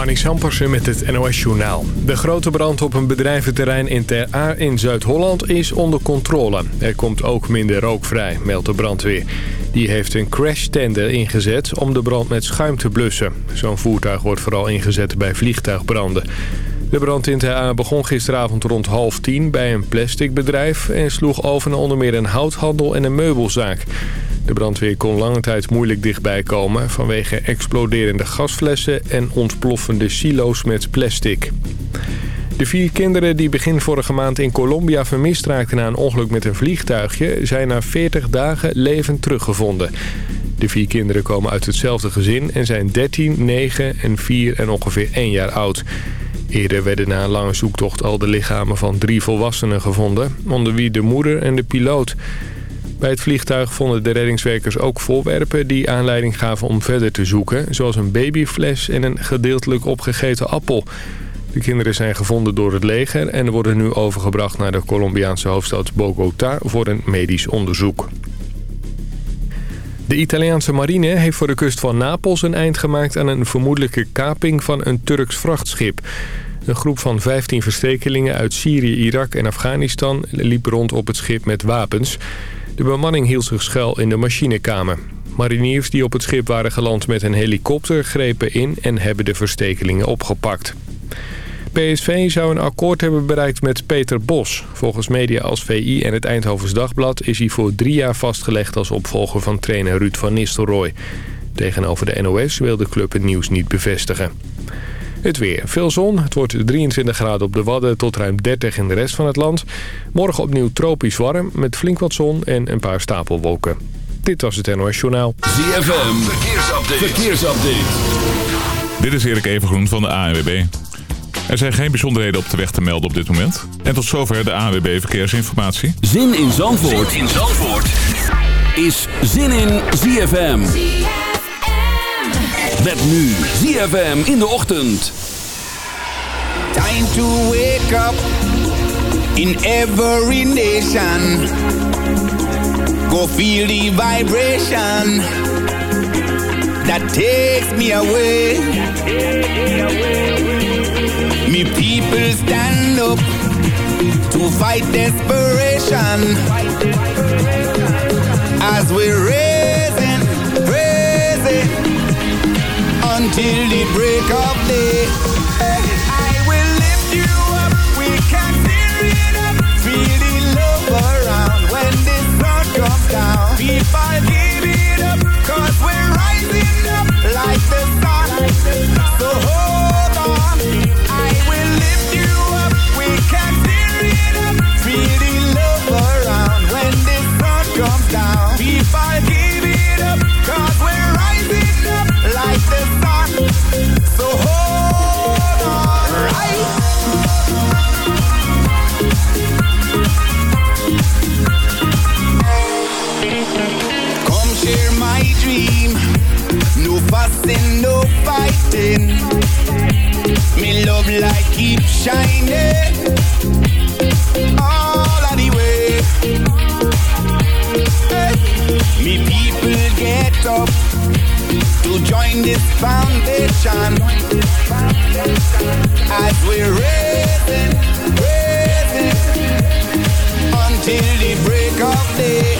Marnix Sampersen met het NOS-journaal. De grote brand op een bedrijventerrein in Ter Aar in Zuid-Holland is onder controle. Er komt ook minder rook vrij, meldt de brandweer. Die heeft een crashtender ingezet om de brand met schuim te blussen. Zo'n voertuig wordt vooral ingezet bij vliegtuigbranden. De brand in Ter Aar begon gisteravond rond half tien bij een plasticbedrijf... en sloeg over naar onder meer een houthandel en een meubelzaak. De brandweer kon lange tijd moeilijk dichtbij komen... vanwege exploderende gasflessen en ontploffende silo's met plastic. De vier kinderen die begin vorige maand in Colombia vermist raakten... na een ongeluk met een vliegtuigje... zijn na 40 dagen levend teruggevonden. De vier kinderen komen uit hetzelfde gezin... en zijn 13, 9 en 4 en ongeveer 1 jaar oud... Eerder werden na een lange zoektocht al de lichamen van drie volwassenen gevonden... onder wie de moeder en de piloot. Bij het vliegtuig vonden de reddingswerkers ook voorwerpen die aanleiding gaven om verder te zoeken... zoals een babyfles en een gedeeltelijk opgegeten appel. De kinderen zijn gevonden door het leger en worden nu overgebracht naar de Colombiaanse hoofdstad Bogota voor een medisch onderzoek. De Italiaanse marine heeft voor de kust van Napels een eind gemaakt aan een vermoedelijke kaping van een Turks vrachtschip. Een groep van 15 verstekelingen uit Syrië, Irak en Afghanistan liep rond op het schip met wapens. De bemanning hield zich schuil in de machinekamer. Mariniers die op het schip waren geland met een helikopter grepen in en hebben de verstekelingen opgepakt. PSV zou een akkoord hebben bereikt met Peter Bos. Volgens media als VI en het Eindhovens Dagblad is hij voor drie jaar vastgelegd als opvolger van trainer Ruud van Nistelrooy. Tegenover de NOS wil de club het nieuws niet bevestigen. Het weer. Veel zon. Het wordt 23 graden op de Wadden tot ruim 30 in de rest van het land. Morgen opnieuw tropisch warm met flink wat zon en een paar stapelwolken. Dit was het NOS Journaal. ZFM. Verkeersupdate. Verkeersupdate. Dit is Erik Evengroen van de ANWB. Er zijn geen bijzonderheden op de weg te melden op dit moment. En tot zover de ANWB Verkeersinformatie. Zin in Zandvoort, zin in Zandvoort. is Zin in ZFM. Met nu ZFM in de ochtend. Time to wake up in every nation. Go feel the vibration that takes me away. Me people stand up to fight desperation as we're raising, until the break of day. I will lift you up, we can tear it up, feel the love around when the sun comes down. People give it up, cause we're rising up like the sun. So hold fighting. Me love light keep shining. All of the way. Hey. Me people get up to join this foundation. As we're raising, raising until the break of day.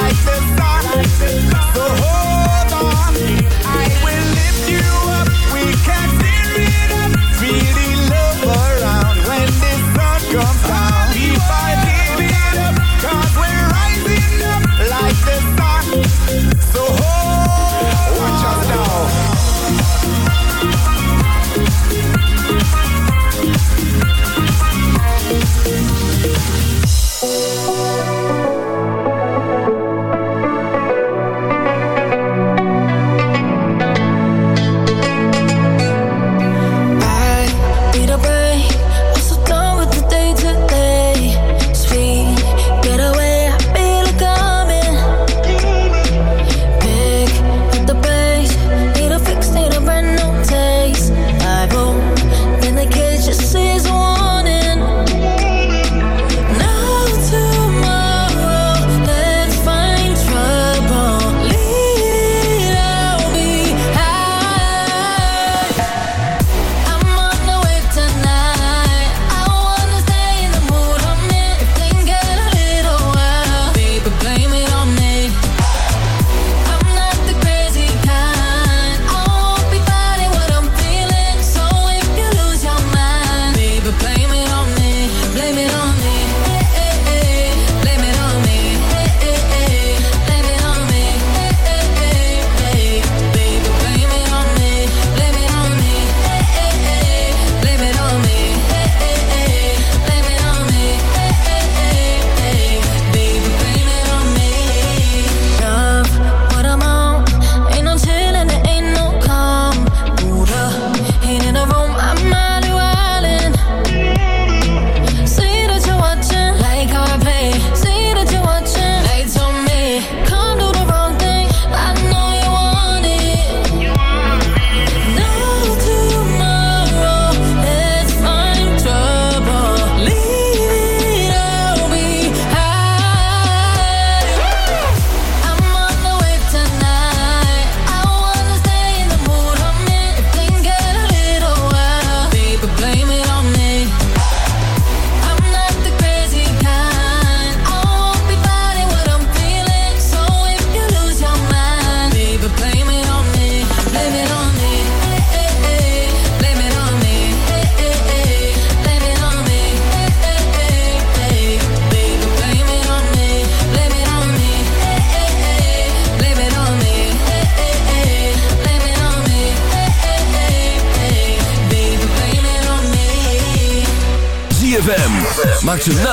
like the sun. So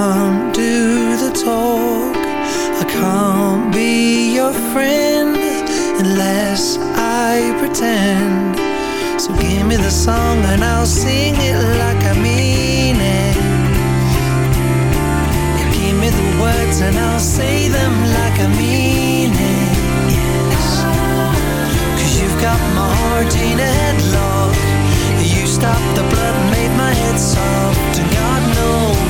can't do the talk. I can't be your friend unless I pretend. So give me the song and I'll sing it like I mean it. You give me the words and I'll say them like I mean it. Cause you've got my heart in a headlock. You stopped the blood and made my head soft And God knows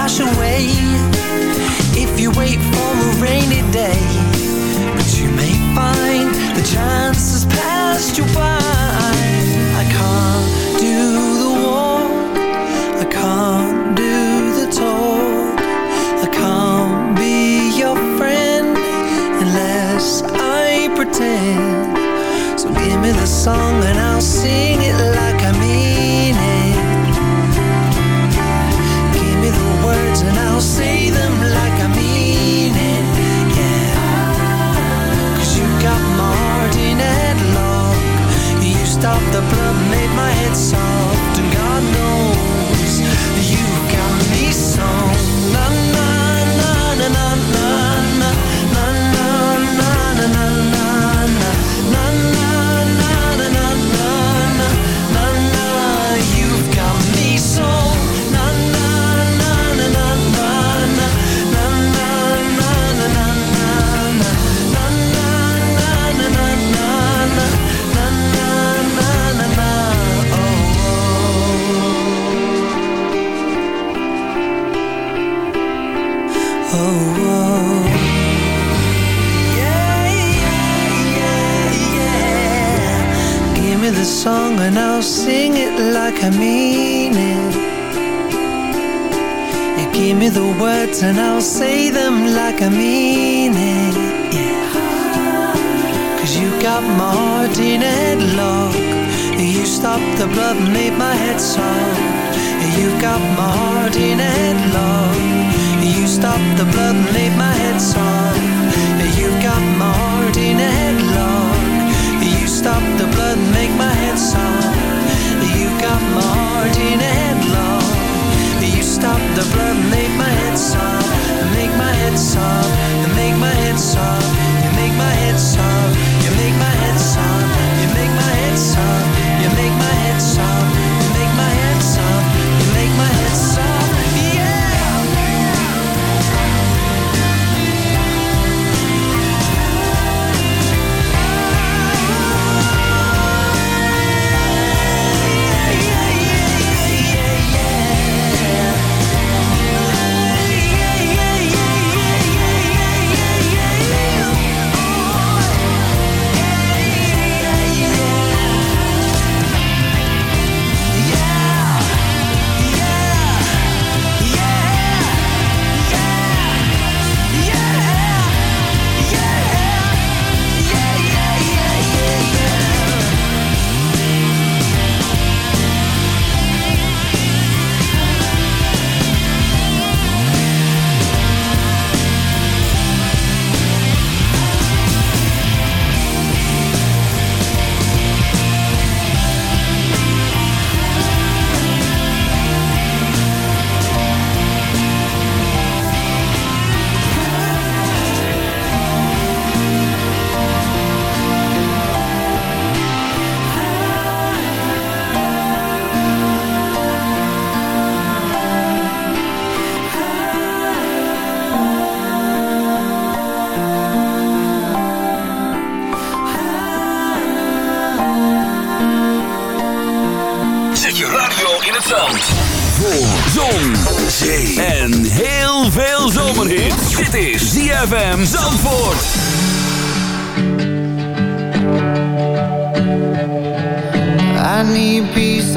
wash away. If you wait for a rainy day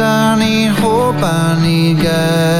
I need hope, I need guidance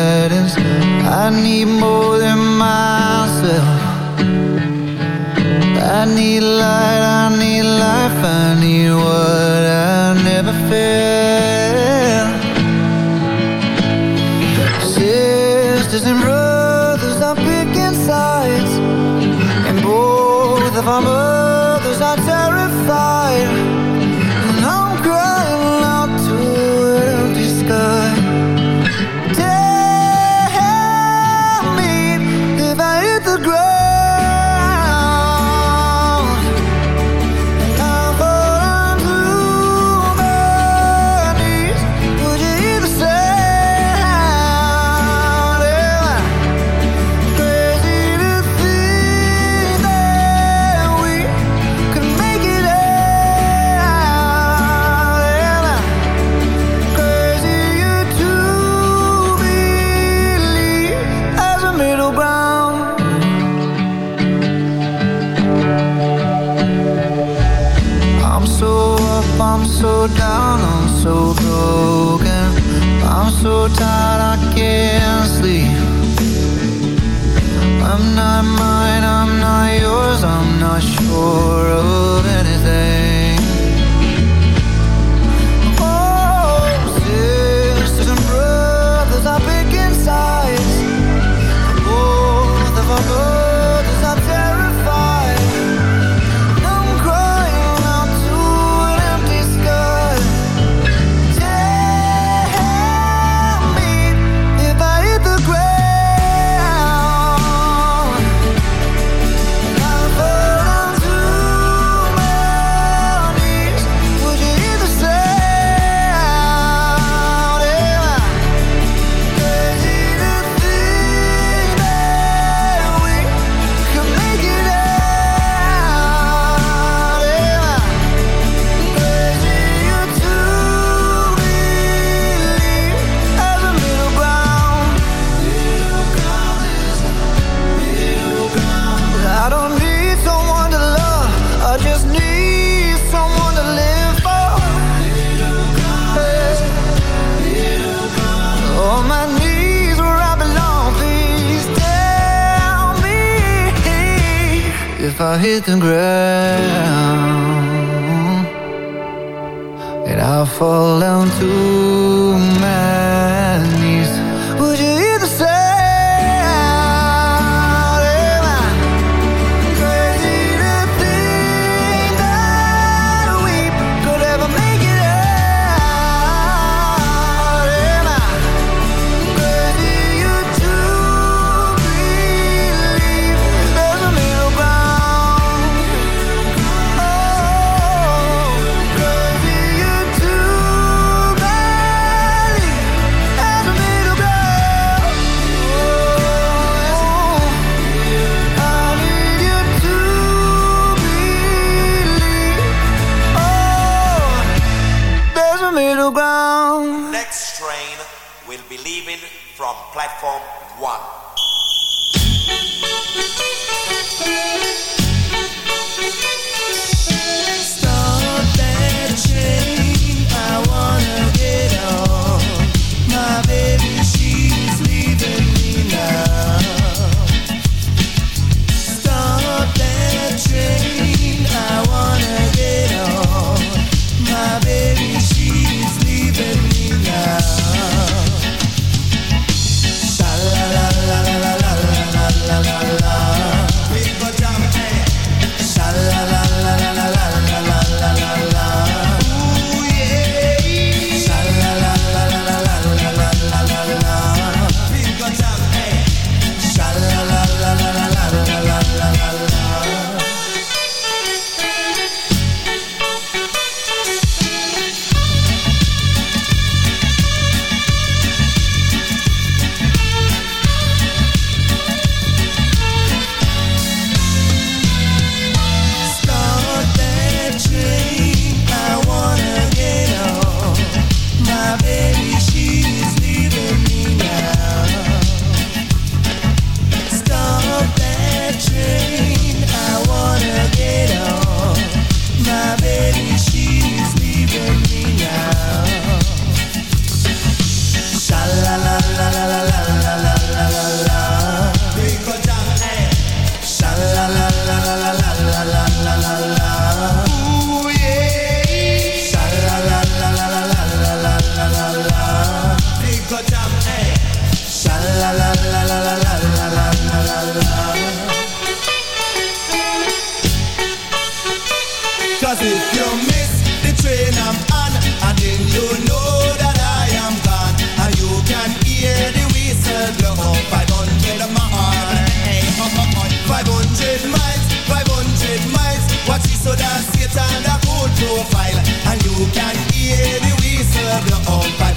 profile, and you can hear the whistle blow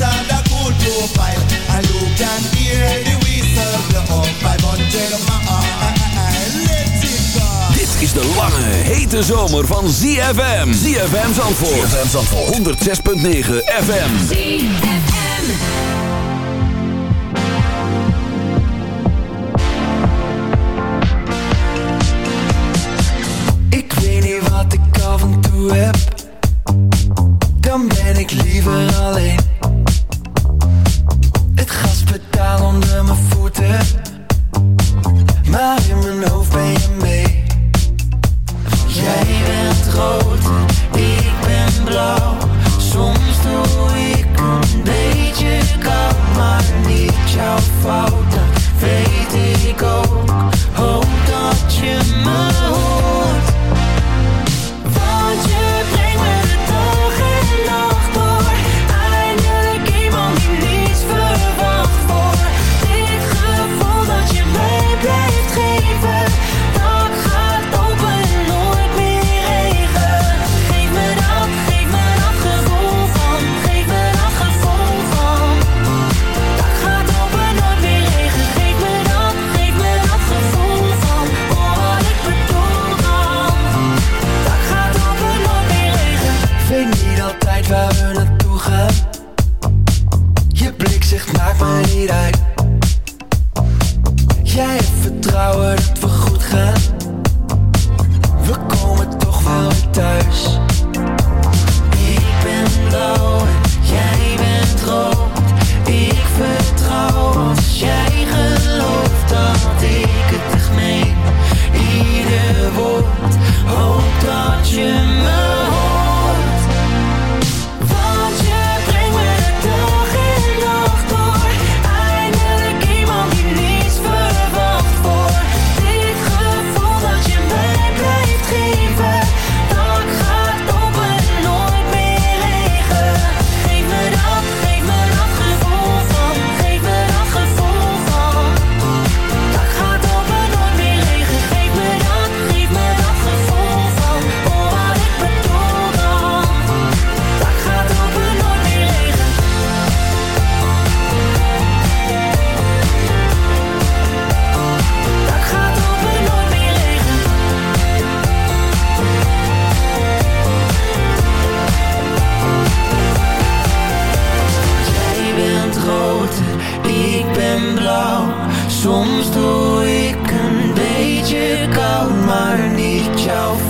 right on the cool profile. And you can hear the whistle blow up 500 miles Let it go. Dit is de lange, hete zomer van ZFM ZFM Zandvoort ZFM Zandvoort 106.9 FM ZFM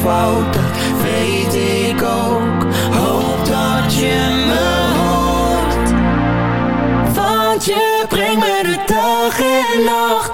fout, weet ik ook. Hoop dat je me hoort, want je brengt me de dag en nacht.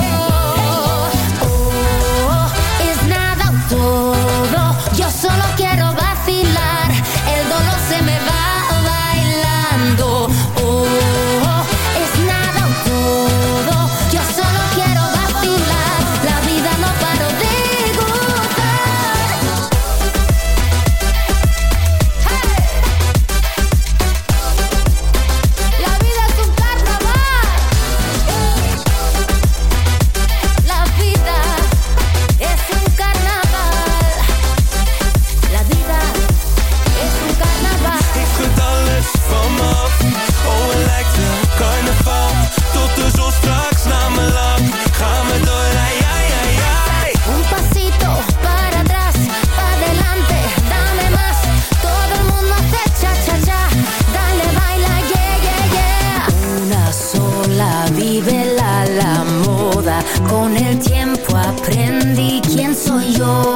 El tiempo aprendí quién soy yo.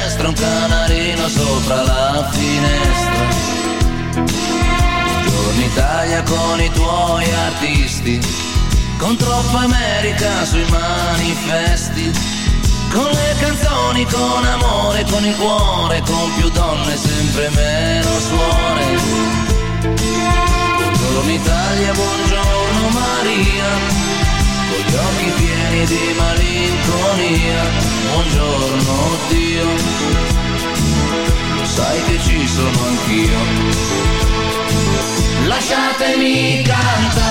un canarino sopra la finestra. Buongiorno Italia con i tuoi artisti, con troppa America sui manifesti. Con le canzoni, con amore, con il cuore, con più donne, sempre meno suore. Buongiorno Italia, buongiorno Maria, sono anch'io. Lasciatemi cantare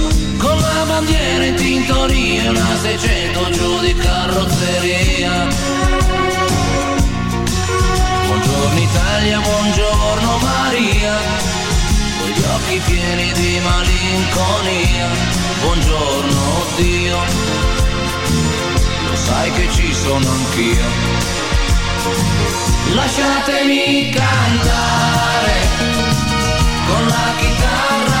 bandiera in tintoria una 600 giù di carrozzeria. Buongiorno Italia, buongiorno Maria, con gli occhi pieni di malinconia. Buongiorno Dio, lo sai che ci sono anch'io. Lasciatemi cantare con la chitarra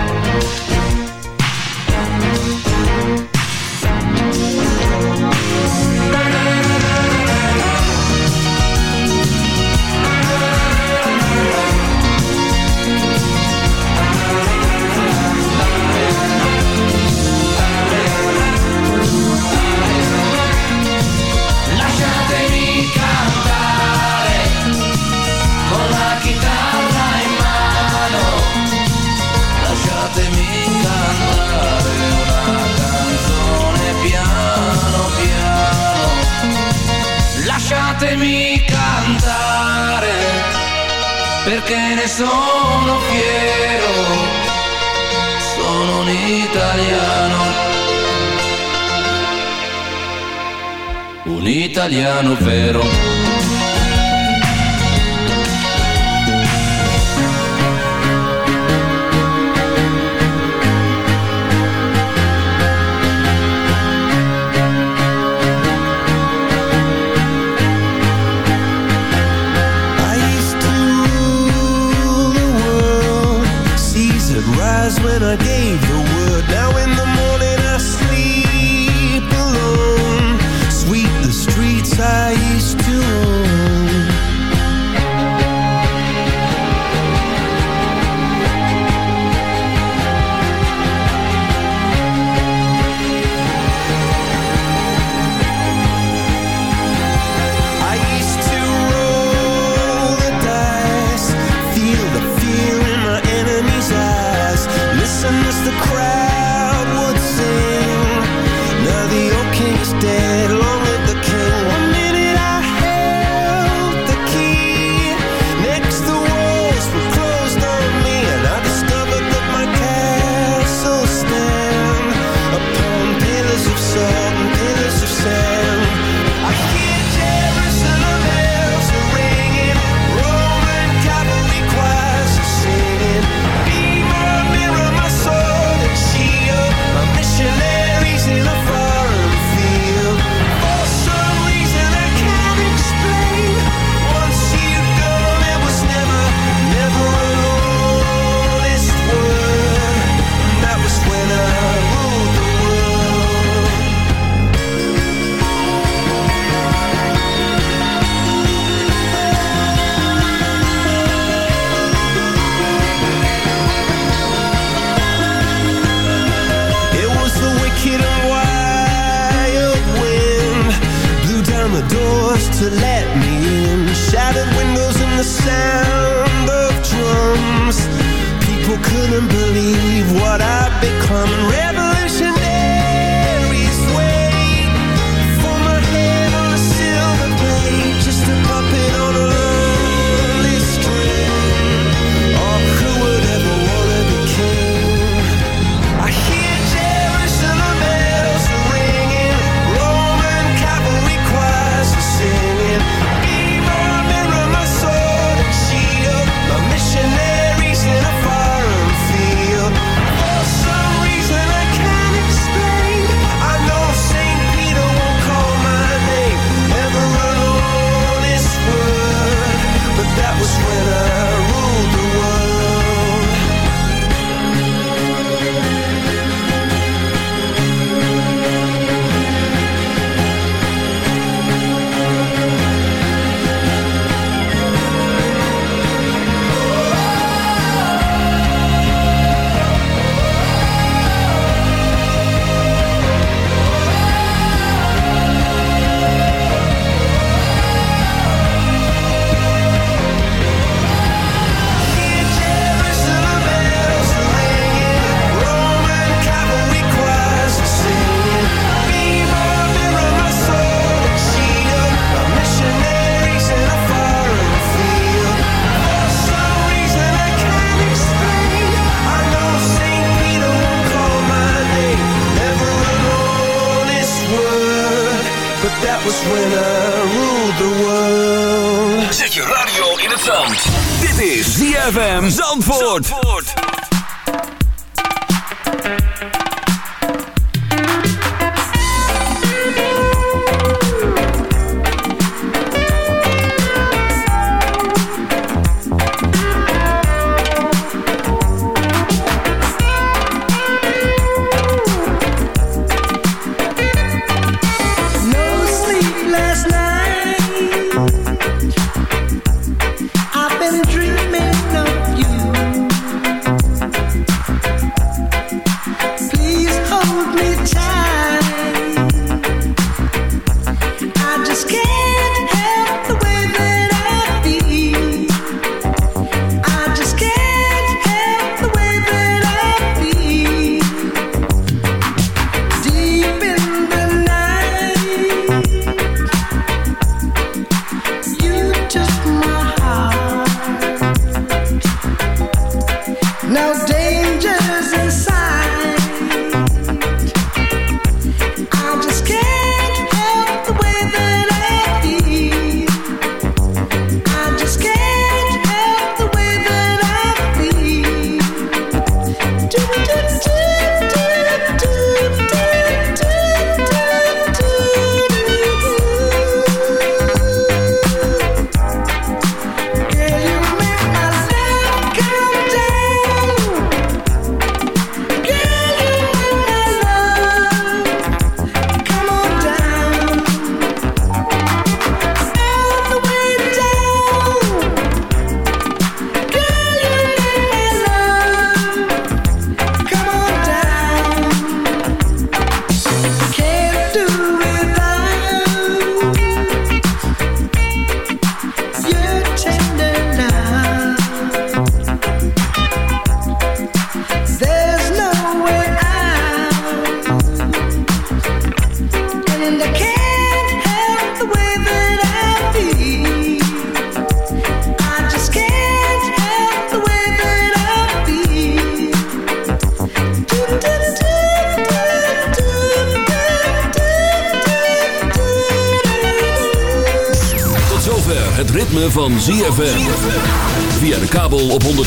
Italiano vero.